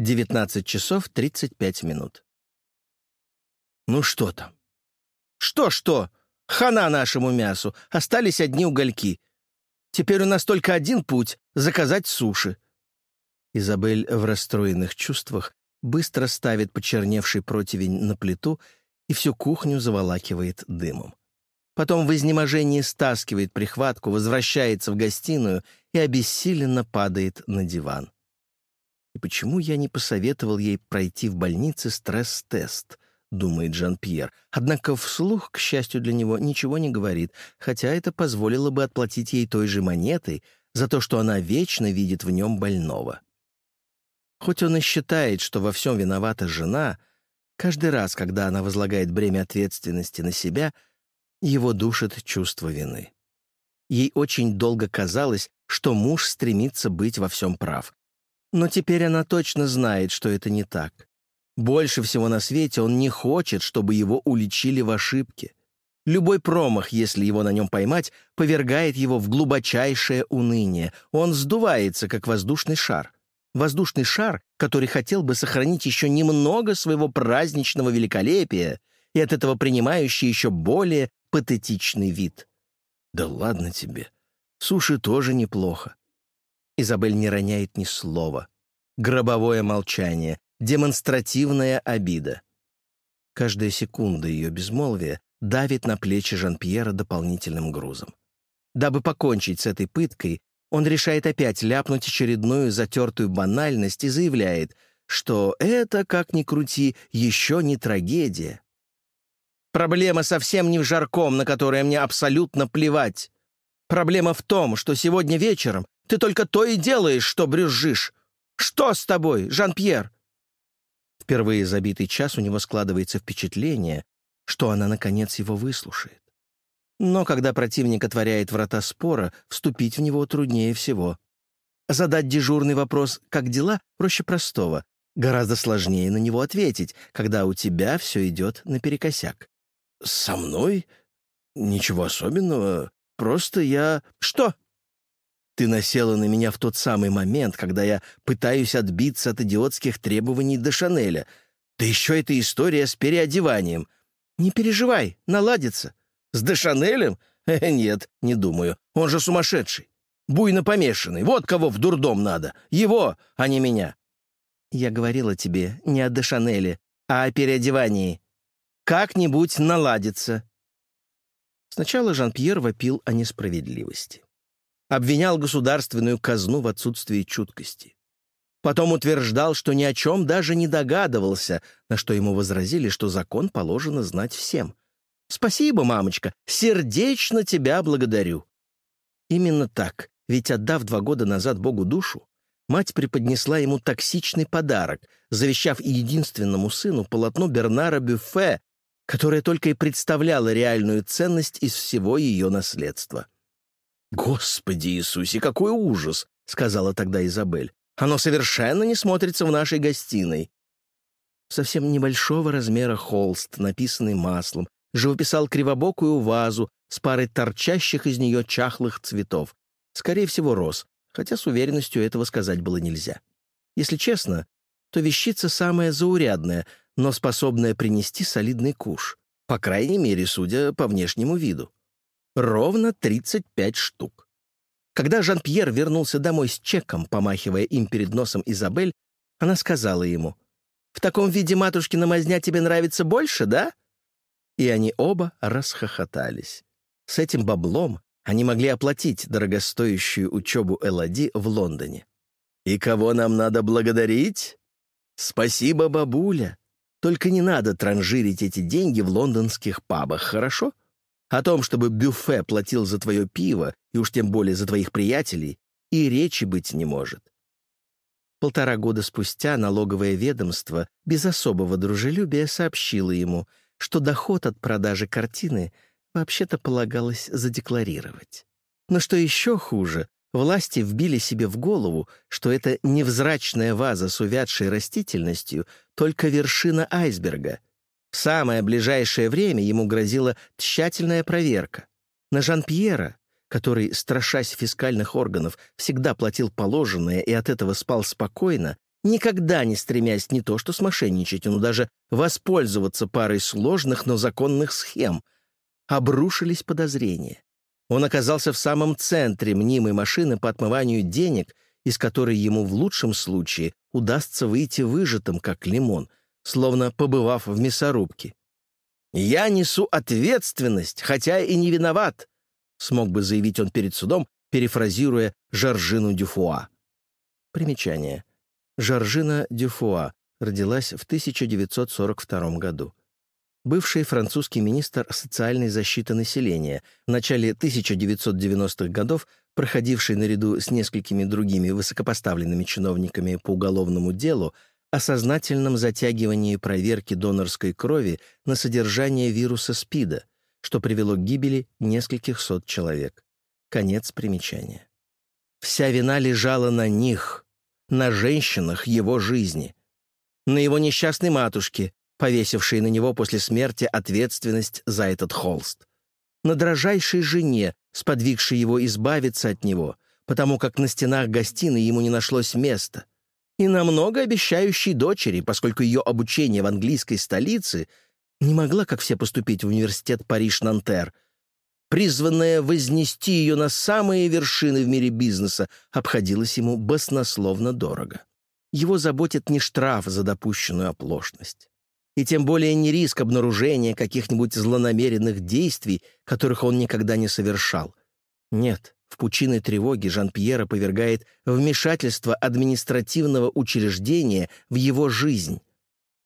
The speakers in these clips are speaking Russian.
19 часов 35 минут. Ну что там? Что-что? Хана нашему мясу. Остались одни угольки. Теперь у нас только один путь — заказать суши. Изабель в расстроенных чувствах быстро ставит почерневший противень на плиту и всю кухню заволакивает дымом. Потом в изнеможении стаскивает прихватку, возвращается в гостиную и обессиленно падает на диван. И почему я не посоветовал ей пройти в больнице стресс-тест, думает Жан-Пьер. Однако вслух, к счастью для него, ничего не говорит, хотя это позволило бы отплатить ей той же монетой за то, что она вечно видит в нем больного. Хоть он и считает, что во всем виновата жена, каждый раз, когда она возлагает бремя ответственности на себя, его душит чувство вины. Ей очень долго казалось, что муж стремится быть во всем прав. Но теперь она точно знает, что это не так. Больше всего на свете он не хочет, чтобы его уличили в ошибке. Любой промах, если его на нем поймать, повергает его в глубочайшее уныние. Он сдувается, как воздушный шар воздушный шар, который хотел бы сохранить еще немного своего праздничного великолепия и от этого принимающий еще более патетичный вид. «Да ладно тебе. Суши тоже неплохо». Изабель не роняет ни слова. Гробовое молчание, демонстративная обида. Каждая секунда ее безмолвия давит на плечи Жан-Пьера дополнительным грузом. Дабы покончить с этой пыткой, он решает опять ляпнуть очередную затертую банальность и заявляет, что это, как ни крути, еще не трагедия. Проблема совсем не в жарком, на которое мне абсолютно плевать. Проблема в том, что сегодня вечером ты только то и делаешь, что брюзжишь. Что с тобой, Жан-Пьер?» Впервые за битый час у него складывается впечатление, что она, наконец, его выслушает. Но когда противник отворяет врата спора, вступить в него труднее всего. Задать дежурный вопрос «как дела?» проще простого. Гораздо сложнее на него ответить, когда у тебя все идет наперекосяк. «Со мной? Ничего особенного. Просто я...» «Что?» Ты насела на меня в тот самый момент, когда я пытаюсь отбиться от идиотских требований до Шанеля. Да еще эта история с переодеванием. Не переживай, наладится. С Дешанелем? Э, нет, не думаю. Он же сумасшедший. Буйно помешанный. Вот кого в дурдом надо. Его, а не меня. Я говорила тебе не о Дешанеле, а о переодевании. Как-нибудь наладится. Сначала Жан-Пьер вопил о несправедливости. Обвинял государственную казну в отсутствии чуткости. Потом утверждал, что ни о чем даже не догадывался, на что ему возразили, что закон положено знать всем. «Спасибо, мамочка, сердечно тебя благодарю». Именно так, ведь отдав два года назад Богу душу, мать преподнесла ему токсичный подарок, завещав единственному сыну полотно Бернара Бюффе, которое только и представляло реальную ценность из всего ее наследства. «Господи Иисусе, какой ужас!» — сказала тогда Изабель. «Оно совершенно не смотрится в нашей гостиной». Совсем небольшого размера холст, написанный маслом, живописал кривобокую вазу с парой торчащих из нее чахлых цветов. Скорее всего, роз, хотя с уверенностью этого сказать было нельзя. Если честно, то вещица самая заурядная, но способная принести солидный куш. По крайней мере, судя по внешнему виду. Ровно 35 штук. Когда Жан-Пьер вернулся домой с чеком, помахивая им перед носом Изабель, она сказала ему, «В таком виде матушкина мазня тебе нравится больше, да?» и они оба расхохотались. С этим баблом они могли оплатить дорогостоящую учебу Эллади в Лондоне. «И кого нам надо благодарить?» «Спасибо, бабуля. Только не надо транжирить эти деньги в лондонских пабах, хорошо? О том, чтобы Бюфе платил за твое пиво, и уж тем более за твоих приятелей, и речи быть не может». Полтора года спустя налоговое ведомство без особого дружелюбия сообщило ему — что доход от продажи картины вообще-то полагалось задекларировать. Но что еще хуже, власти вбили себе в голову, что эта невзрачная ваза с увядшей растительностью — только вершина айсберга. В самое ближайшее время ему грозила тщательная проверка. На Жан-Пьера, который, страшась фискальных органов, всегда платил положенное и от этого спал спокойно, никогда не стремясь не то что смошенничать, но даже воспользоваться парой сложных, но законных схем, обрушились подозрения. Он оказался в самом центре мнимой машины по отмыванию денег, из которой ему в лучшем случае удастся выйти выжатым, как лимон, словно побывав в мясорубке. «Я несу ответственность, хотя и не виноват», смог бы заявить он перед судом, перефразируя Жоржину Дюфуа. Примечание. Жоржина Дюфуа родилась в 1942 году. Бывший французский министр социальной защиты населения, в начале 1990-х годов проходивший наряду с несколькими другими высокопоставленными чиновниками по уголовному делу о сознательном затягивании проверки донорской крови на содержание вируса СПИДа, что привело к гибели нескольких сот человек. Конец примечания. Вся вина лежала на них, на женщинах его жизни, на его несчастной матушке, повесившей на него после смерти ответственность за этот холст, на дрожайшей жене, сподвигшей его избавиться от него, потому как на стенах гостиной ему не нашлось места, и на многообещающей дочери, поскольку ее обучение в английской столице не могла, как все, поступить в университет Париж-Нантер — призванная вознести ее на самые вершины в мире бизнеса, обходилась ему баснословно дорого. Его заботит не штраф за допущенную оплошность. И тем более не риск обнаружения каких-нибудь злонамеренных действий, которых он никогда не совершал. Нет, в пучины тревоги Жан-Пьера повергает вмешательство административного учреждения в его жизнь.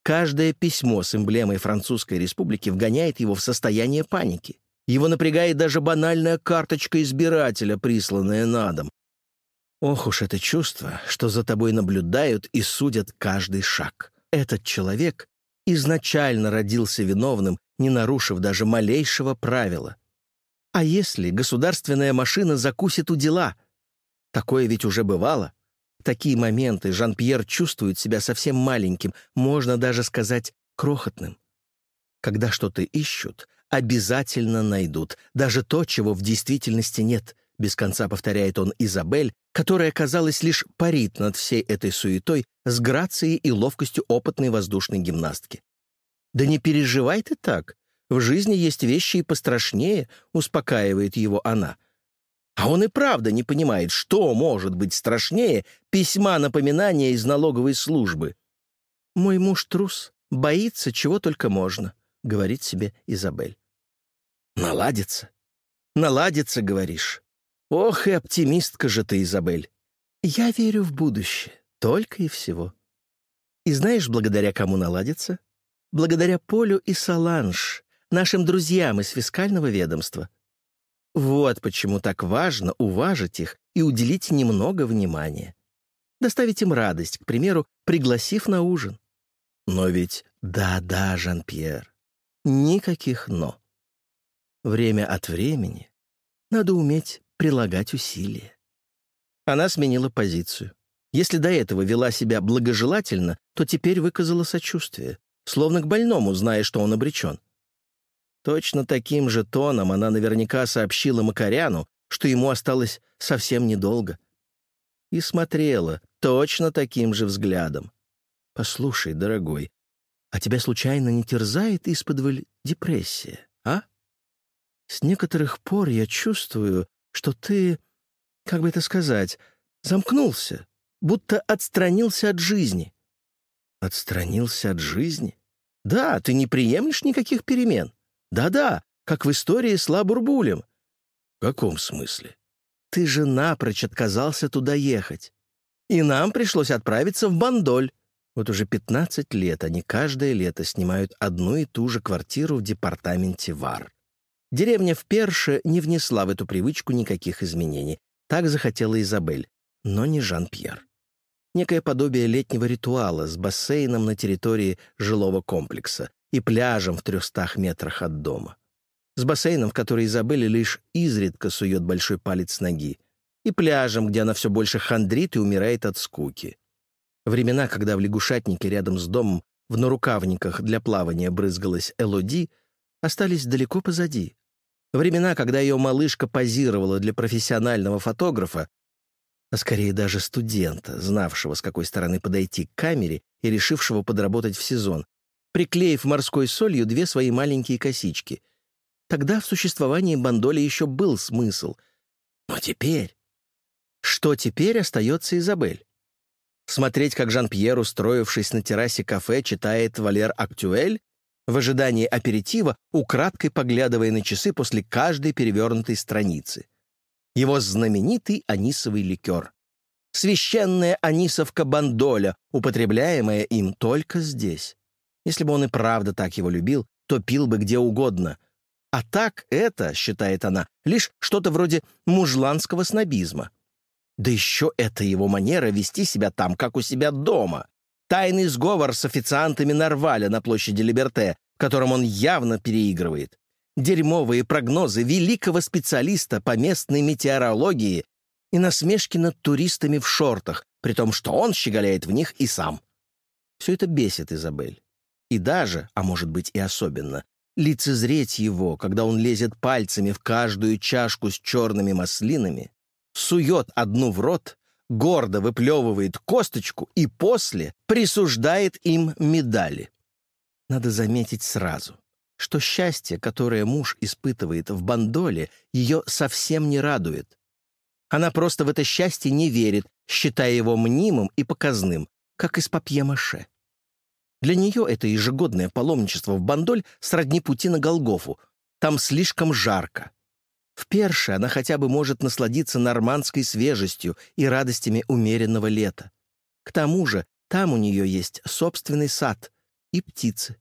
Каждое письмо с эмблемой Французской Республики вгоняет его в состояние паники. Его напрягает даже банальная карточка избирателя, присланная на дом. Ох уж это чувство, что за тобой наблюдают и судят каждый шаг. Этот человек изначально родился виновным, не нарушив даже малейшего правила. А если государственная машина закусит у дела? Такое ведь уже бывало. Такие моменты Жан-Пьер чувствует себя совсем маленьким, можно даже сказать крохотным. Когда что-то ищут, обязательно найдут, даже то, чего в действительности нет, без конца повторяет он Изабель, которая, казалось, лишь парит над всей этой суетой с грацией и ловкостью опытной воздушной гимнастки. «Да не переживай ты так. В жизни есть вещи и пострашнее», — успокаивает его она. А он и правда не понимает, что может быть страшнее письма напоминания из налоговой службы. «Мой муж трус, боится чего только можно», — говорит себе Изабель. Наладится? Наладится, говоришь? Ох, и оптимистка же ты, Изабель. Я верю в будущее, только и всего. И знаешь, благодаря кому наладится? Благодаря Полю и Саланж, нашим друзьям из фискального ведомства. Вот почему так важно уважить их и уделить немного внимания. Доставить им радость, к примеру, пригласив на ужин. Но ведь да-да, Жан-Пьер, никаких «но». Время от времени надо уметь прилагать усилия. Она сменила позицию. Если до этого вела себя благожелательно, то теперь выказала сочувствие, словно к больному, зная, что он обречен. Точно таким же тоном она наверняка сообщила Макаряну, что ему осталось совсем недолго. И смотрела точно таким же взглядом. «Послушай, дорогой, а тебя случайно не терзает исподволь депрессия, а?» С некоторых пор я чувствую, что ты, как бы это сказать, замкнулся, будто отстранился от жизни». «Отстранился от жизни? Да, ты не приемлешь никаких перемен. Да-да, как в истории с Лабурбулем». «В каком смысле?» «Ты же напрочь отказался туда ехать. И нам пришлось отправиться в Бандоль. Вот уже 15 лет они каждое лето снимают одну и ту же квартиру в департаменте ВАР. Деревня в Перше не внесла в эту привычку никаких изменений. Так захотела Изабель, но не Жан-Пьер. Некое подобие летнего ритуала с бассейном на территории жилого комплекса и пляжем в трехстах метрах от дома. С бассейном, в который Изабель лишь изредка сует большой палец ноги, и пляжем, где она все больше хандрит и умирает от скуки. Времена, когда в лягушатнике рядом с домом в нарукавниках для плавания брызгалась Элоди, остались далеко позади. Времена, когда ее малышка позировала для профессионального фотографа, а скорее даже студента, знавшего, с какой стороны подойти к камере и решившего подработать в сезон, приклеив морской солью две свои маленькие косички. Тогда в существовании Бандоли еще был смысл. Но теперь... Что теперь остается Изабель? Смотреть, как Жан-Пьер, устроившись на террасе кафе, читает «Валер Актюэль», в ожидании аперитива, украдкой поглядывая на часы после каждой перевернутой страницы. Его знаменитый анисовый ликер. Священная анисовка бандоля, употребляемая им только здесь. Если бы он и правда так его любил, то пил бы где угодно. А так это, считает она, лишь что-то вроде мужланского снобизма. Да еще это его манера вести себя там, как у себя дома. Тайный сговор с официантами Нарваля на площади Либерте, которым он явно переигрывает. Дерьмовые прогнозы великого специалиста по местной метеорологии и насмешки над туристами в шортах, при том, что он щеголяет в них и сам. Все это бесит Изабель. И даже, а может быть и особенно, лицезреть его, когда он лезет пальцами в каждую чашку с черными маслинами, сует одну в рот, гордо выплевывает косточку и после присуждает им медали. Надо заметить сразу, что счастье, которое муж испытывает в бандоле, ее совсем не радует. Она просто в это счастье не верит, считая его мнимым и показным, как из папье-маше. Для нее это ежегодное паломничество в Бандоль сродни пути на Голгофу. Там слишком жарко. В Перше она хотя бы может насладиться нормандской свежестью и радостями умеренного лета. К тому же там у нее есть собственный сад и птицы.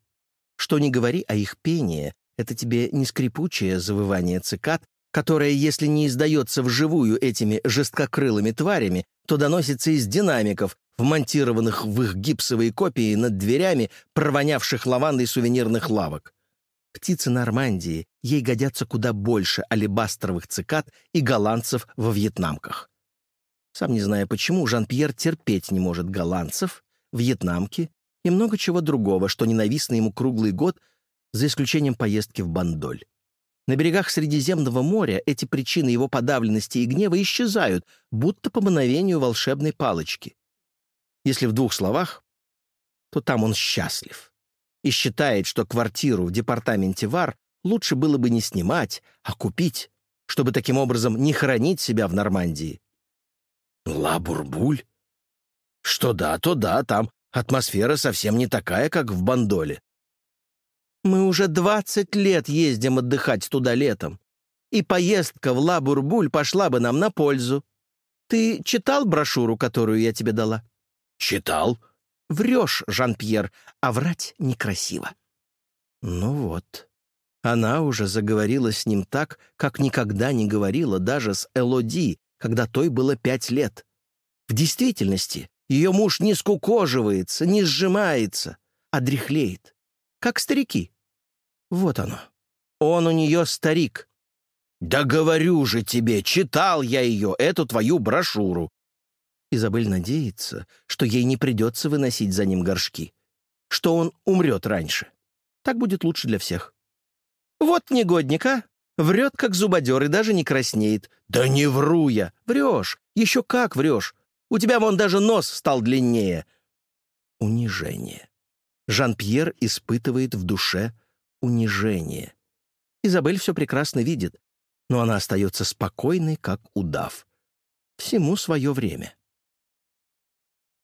Что ни говори о их пении, это тебе не скрипучее завывание цикад, которое, если не издается вживую этими жесткокрылыми тварями, то доносится из динамиков, вмонтированных в их гипсовые копии над дверями провонявших лавандой сувенирных лавок. Птицы Нормандии ей годятся куда больше алебастровых цикад и голландцев во вьетнамках. Сам не зная почему, Жан-Пьер терпеть не может голландцев, вьетнамки и много чего другого, что ненавистно ему круглый год, за исключением поездки в Бандоль. На берегах Средиземного моря эти причины его подавленности и гнева исчезают, будто по мановению волшебной палочки. Если в двух словах, то там он счастлив и считает, что квартиру в департаменте ВАР лучше было бы не снимать, а купить, чтобы таким образом не хранить себя в Нормандии. Ла-Бурбуль? Что да, то да, там атмосфера совсем не такая, как в Бандоле. Мы уже двадцать лет ездим отдыхать туда летом, и поездка в Ла-Бурбуль пошла бы нам на пользу. Ты читал брошюру, которую я тебе дала? Читал, Врешь, Жан-Пьер, а врать некрасиво». Ну вот. Она уже заговорила с ним так, как никогда не говорила даже с Элоди, когда той было пять лет. В действительности, ее муж не скукоживается, не сжимается, а дряхлеет, как старики. Вот оно. Он у нее старик. «Да говорю же тебе, читал я ее, эту твою брошюру. Изабель надеется, что ей не придется выносить за ним горшки, что он умрет раньше. Так будет лучше для всех. «Вот негодник, а! Врет, как зубодер, и даже не краснеет. Да не вру я! Врешь! Еще как врешь! У тебя вон даже нос стал длиннее!» Унижение. Жан-Пьер испытывает в душе унижение. Изабель все прекрасно видит, но она остается спокойной, как удав. Всему свое время.